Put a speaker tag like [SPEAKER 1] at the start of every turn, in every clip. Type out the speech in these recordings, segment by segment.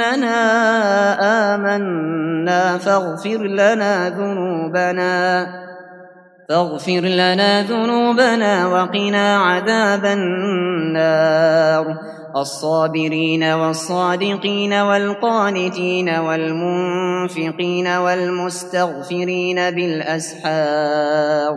[SPEAKER 1] إننا فاغفر لنا ذنوبنا فاغفر لنا ذنوبنا وقنا عذاب النار. الصابرين والصادقين والقانتين والمنفقين والمستغفرين بالأسحار.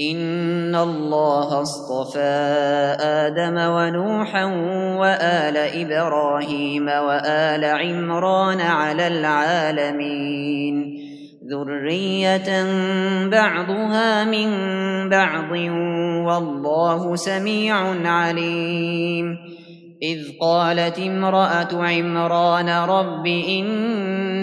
[SPEAKER 1] إن الله اصطفى آدم ونوحا وآل إبراهيم وآل عمران على العالمين ذرية بعضها من بعض والله سميع عليم إذ قالت امرأة عمران رب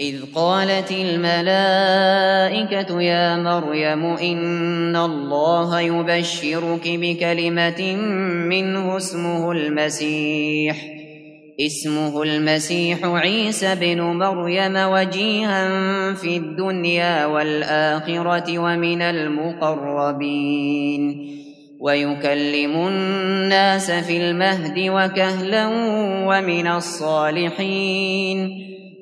[SPEAKER 1] إذ قالت الملائكة يا مريم إن الله يبشرك بكلمة منه اسمه المسيح. اسمه المسيح عيسى بن مريم وجيها في الدنيا والآخرة ومن المقربين. ويكلم الناس في المهد وكهلا ومن الصالحين.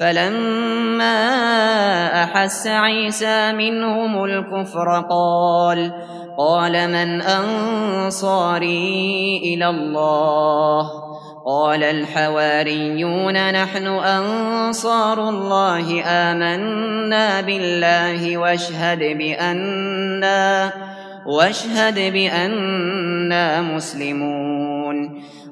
[SPEAKER 1] فلما أحس عيسى منهم الكفر قال قال من أنصاري إلى الله؟ قال الحواريون نحن أنصار الله آمنا بالله واشهد بأننا واشهد بأننا مسلمون.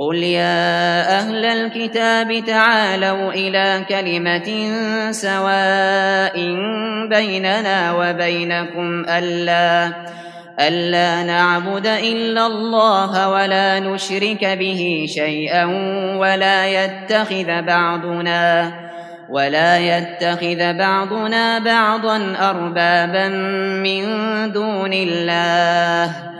[SPEAKER 1] قل يا أهل الكتاب تعالوا إلى كلمة سواء بيننا وبينكم ألا ألا نعبد إلا الله ولا نشرك به شيئا ولا يتخذ بعضنا ولا يتخذ بعضنا بعضا أربابا من دون الله.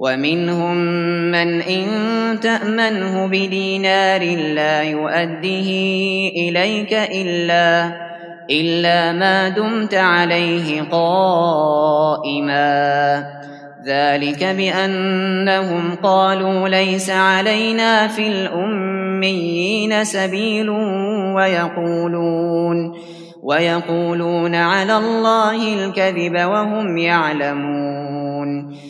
[SPEAKER 1] ومنهم من إن تأمنه بدينار لا يؤده إليك إلا إلا ما دمت عليه قائما. ذلك بأنهم قالوا ليس علينا في الأميين سبيل ويقولون ويقولون على الله الكذب وهم يعلمون.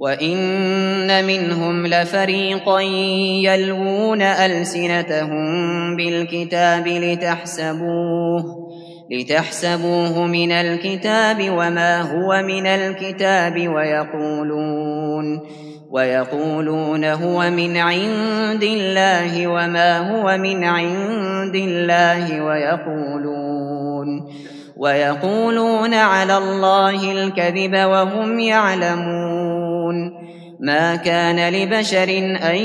[SPEAKER 1] وإن منهم لفريقا يلوون ألسنتهم بالكتاب لتحسبوه لتحسبوه من الكتاب وما هو من الكتاب ويقولون ويقولون هو من عند الله وما هو من عند الله ويقولون ويقولون على الله الكذب وهم يعلمون ما كان لبشر أن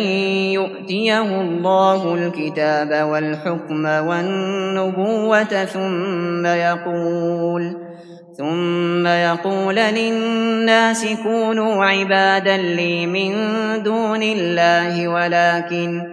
[SPEAKER 1] يؤتيه الله الكتاب والحكم والنبوة ثم يقول ثم يقول للناس كونوا عبادا لي من دون الله ولكن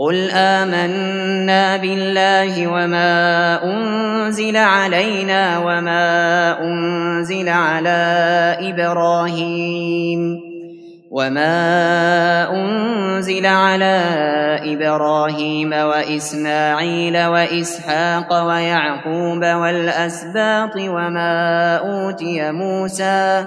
[SPEAKER 1] قل آمنا بالله وما أنزل علينا وما أنزل على إبراهيم وما أنزل على إبراهيم وإسماعيل وإسحاق ويعقوب والأسباط وما أوتي موسى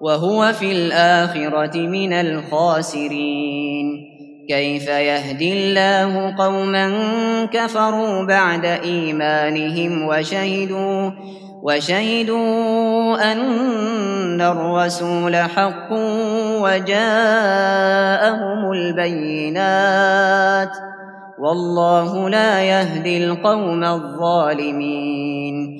[SPEAKER 1] وهو في الآخرة من الخاسرين. كيف يهدي الله قوما كفروا بعد إيمانهم وشهدوا وشهدوا أن الرسول حق وجاءهم البينات. والله لا يهدي القوم الظالمين.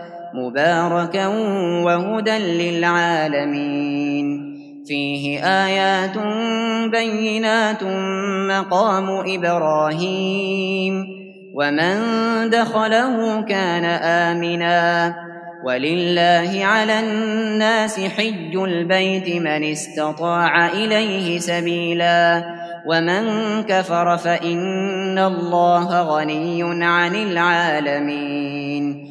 [SPEAKER 1] مباركا وهدى للعالمين. فيه آيات بينات مقام إبراهيم ومن دخله كان آمنا. ولله على الناس حج البيت من استطاع إليه سبيلا. ومن كفر فإن الله غني عن العالمين.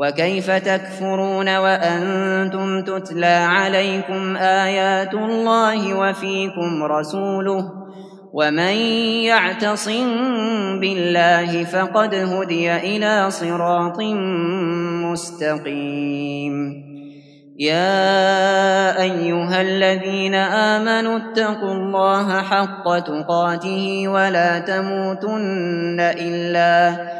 [SPEAKER 1] وكيف تكفرون وأنتم تتلى عليكم آيات الله وفيكم رسوله ومن يعتصم بالله فقد هدي إلى صراط مستقيم. يا أيها الذين آمنوا اتقوا الله حق تقاته ولا تموتن إلا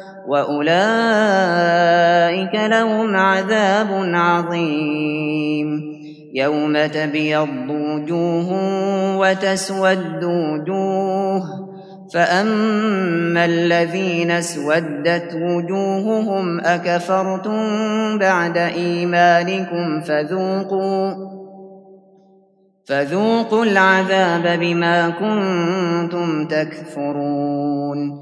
[SPEAKER 1] وأولئك لهم عذاب عظيم يوم تبيض وجوه وتسود وجوه فأما الذين اسودت وجوههم أكفرتم بعد إيمانكم فذوقوا فذوقوا العذاب بما كنتم تكفرون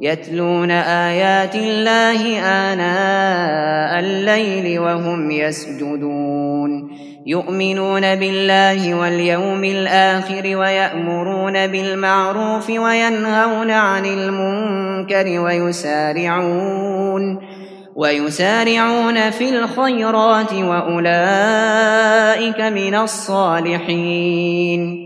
[SPEAKER 1] يتلون آيات الله آناء الليل وهم يسجدون. يؤمنون بالله واليوم الآخر ويأمرون بالمعروف وينهون عن المنكر ويسارعون ويسارعون في الخيرات وأولئك من الصالحين.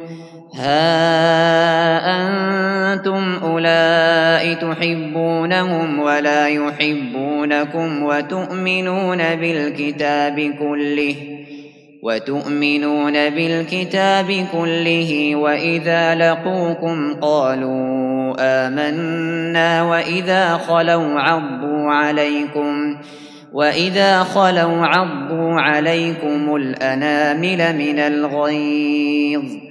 [SPEAKER 1] ها أنتم أولئك تحبونهم ولا يحبونكم وتؤمنون بالكتاب كله وتؤمنون بالكتاب كله وإذا لقوكم قالوا آمنا وإذا خلوا عضوا عليكم وإذا خلوا عضوا عليكم الأنامل من الغيظ.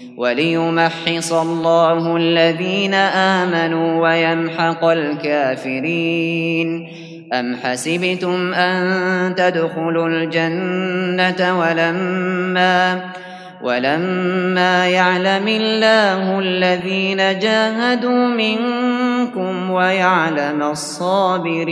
[SPEAKER 1] وليمحص الله الذين آمنوا ويمحق الكافرين. أم حسبتم أن تدخلوا الجنة ولما ولما يعلم الله الذين جاهدوا منكم ويعلم الصابرين.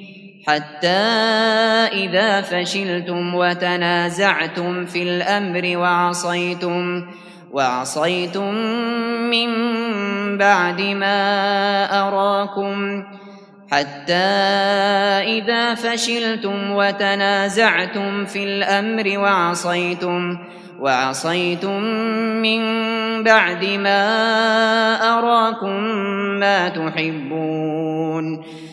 [SPEAKER 1] حتى إذا فشلتم وتنازعتم في الأمر وعصيتم وعصيتم من بعد ما أراكم. حتى إذا فشلتم وتنازعتم في الأمر وعصيتم وعصيتم من بعد ما أراكم ما تحبون.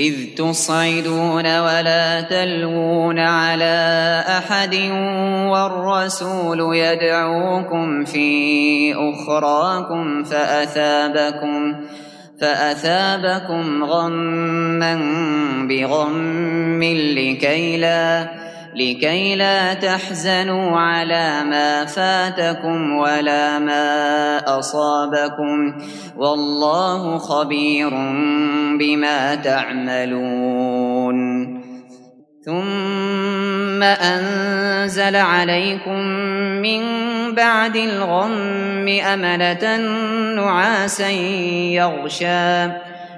[SPEAKER 1] إذ تصعدون ولا تلوون على أحد والرسول يدعوكم في أخراكم فأثابكم فأثابكم غما بغم لكي لا لكي لا تحزنوا على ما فاتكم ولا ما أصابكم. والله خبير بما تعملون. ثم أنزل عليكم من بعد الغم أمنة نعاسا يغشى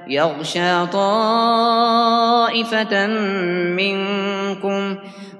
[SPEAKER 1] يغشى طائفة منكم.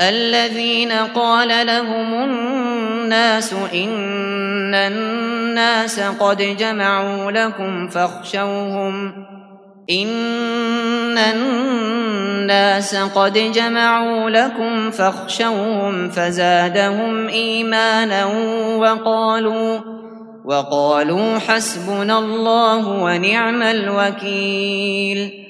[SPEAKER 1] الذين قال لهم الناس إن الناس قد جمعوا لكم فاخشوهم إن الناس قد جمعوا لكم فاخشوهم فزادهم إيمانا وقالوا وقالوا حسبنا الله ونعم الوكيل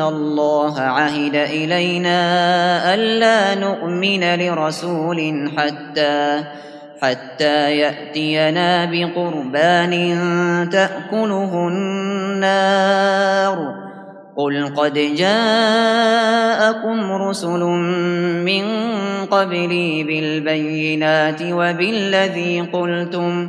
[SPEAKER 1] الله عهد إلينا ألا نؤمن لرسول حتى حتى يأتينا بقربان تأكله النار. قل قد جاءكم رسل من قبلي بالبينات وبالذي قلتم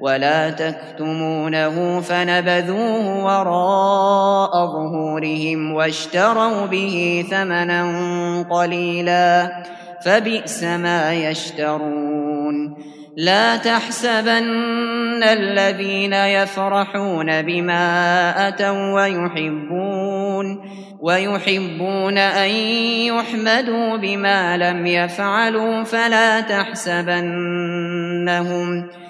[SPEAKER 1] ولا تكتمونه فنبذوه وراء ظهورهم واشتروا به ثمنا قليلا فبئس ما يشترون. لا تحسبن الذين يفرحون بما أتوا ويحبون ويحبون أن يحمدوا بما لم يفعلوا فلا تحسبنهم. فلا تحسبنهم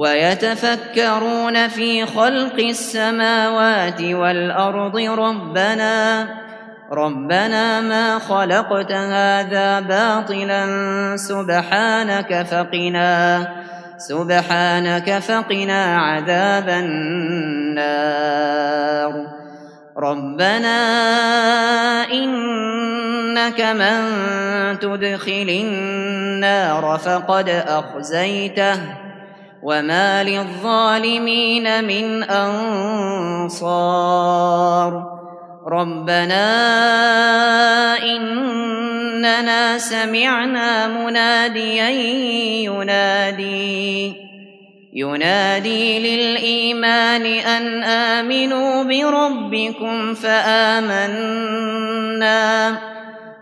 [SPEAKER 1] ويتفكرون في خلق السماوات والأرض ربنا ربنا ما خلقت هذا باطلا سبحانك فقنا سبحانك فقنا عذاب النار. ربنا إنك من تدخل النار فقد أخزيته. وما للظالمين من أنصار ربنا إننا سمعنا مناديا ينادي ينادي للإيمان أن آمنوا بربكم فآمنا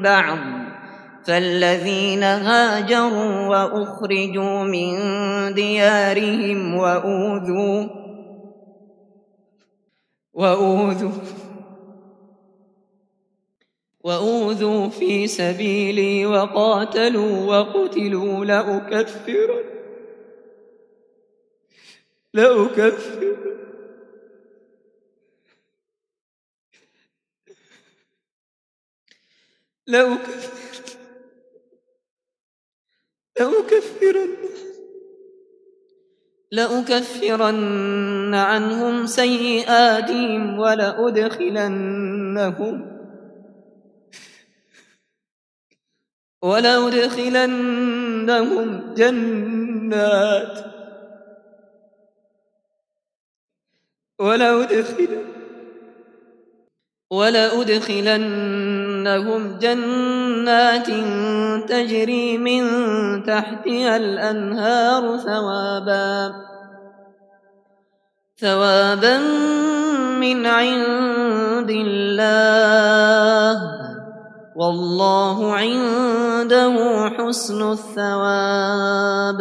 [SPEAKER 1] بعض فالذين هاجروا وأخرجوا من ديارهم وأوذوا وأوذوا وأوذوا في سبيلي وقاتلوا وقتلوا لأكفرن لأكفر لأكفر لأكفرن لأكفرن عنهم سيئاتهم ولأدخلنهم ولأدخلنهم جنات. ولأدخلن ولأدخلنهم جنات تجري من تحتها الأنهار ثوابا ثوابا من عند الله والله عنده حسن الثواب.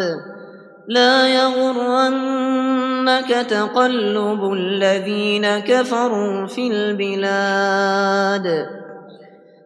[SPEAKER 1] لا يغرنك تقلب الذين كفروا في البلاد.